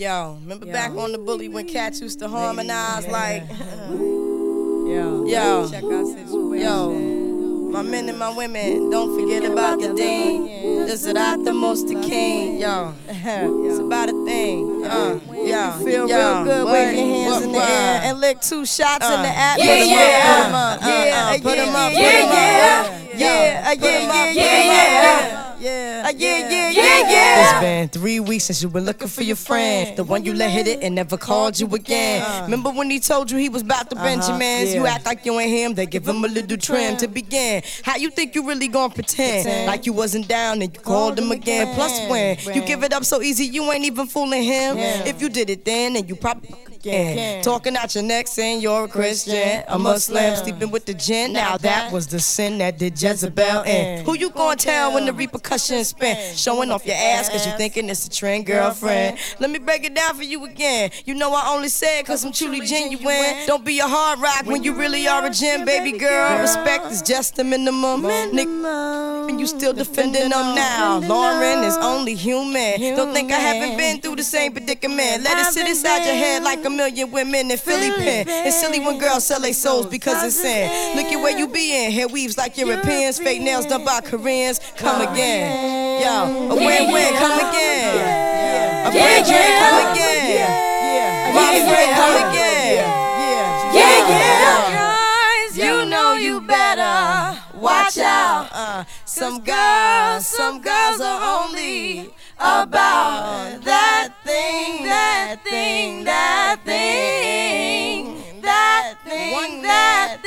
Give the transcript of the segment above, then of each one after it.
Yo, remember Yo. back on the bully when cats used to harmonize Yeah. like, Yo. Yo. Check our situation. yo, my men and my women, don't forget about the deen. This is not the most the king. Yo, it's about a thing. Uh, yo, feel real good, wave your hands in the air and lick two shots in the Uh, atmosphere. put 'em up, Yeah, put 'em up, yeah, put 'em up. yeah, yeah, Put 'em yeah, up, yeah, up, yeah, yeah, up. Yeah, Uh, yeah, yeah, yeah, yeah. It's been three weeks since you've been looking for your friend. The one you let hit it and never called you again. Remember when he told you he was about to Benjamins? You yeah. act like you ain't him, they give him a little trim to begin. How you think you really gonna pretend? Pretend. Like you wasn't down and you called him again. Plus when you give it up so easy, you ain't even fooling him. Yeah. If you did it then, and you probably Again. Talking out your neck saying you're a Christian, a Muslim, sleeping with the djinn. Now that was the sin that did Jezebel in. Who you gonna tell when the repercussions spin? Showing off your ass cause you thinking it's a trend, girlfriend. Let me break it down for you again. You know I only said cause I'm truly genuine. Don't be a hard rock when you really are a gem, baby girl. Respect is just the minimum. Nick, and you still defending them now. Lauryn is only human. Don't think I haven't been through the same predicament. Let it sit inside your head like a million women in Philly pen. It's silly when girls sell their souls because it's sin. Look at where you be in. Hair weaves like Europeans. Fake nails done by Koreans. Come again. Yo, a win-win. Come again. A free drink. Come again. My friend. Come again. Watch out. Uh, some girls, some girls are only about that thing, that thing, that thing, that thing, that thing, that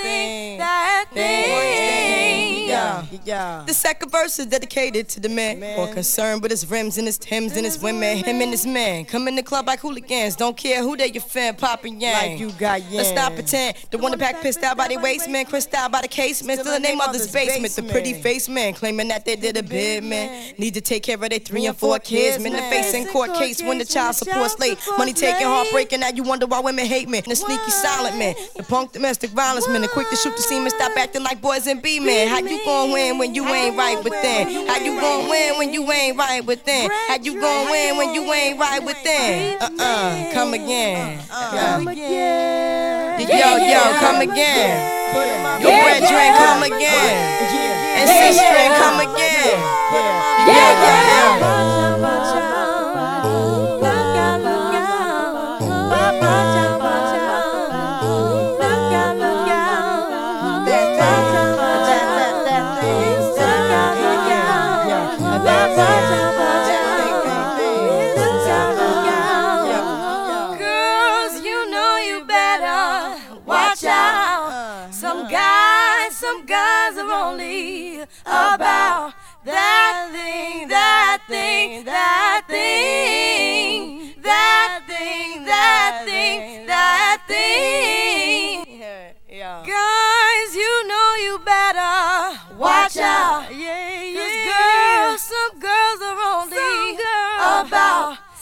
The second verse is dedicated to the man, more concerned with his rims and his Tims and his women. Him and his man come in the club like hooligans. Don't care who they your fan, popping yang. Like you got Let's stop yang. pretend. The one that pack pissed out by their waist, man. Crissed out by the casement. Still the name of this basement. The pretty face man claiming that they did a bid, man. Need to take care of their three and four kids, man. The face in court case when the child support's late. Money taking, heartbreaking. Now you wonder why women hate men. The sneaky silent man. The punk domestic violence man. The quick to shoot the semen. Stop acting like boys and be men. How you gon' win when you ain't right within? How you gon' win when you ain't right within? How you gon' win when you ain't right within? Uh uh, come again. Come again. Yo, yo, come again. Your brethren, come again. And sister, come again. Yeah, yeah, yeah. About that thing, that thing, cuz you know you better. Watch out. Some guys some guys are only about that thing, that thing, that thing, that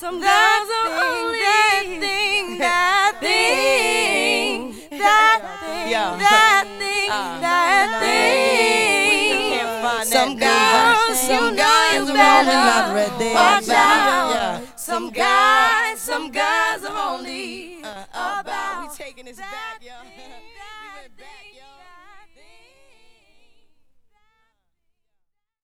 some girls are only that thing, that thing, that thing, that thing, that thing. Some girls, some guys are only not watch out. Some guys, some guys are only about. We taking this back, yo.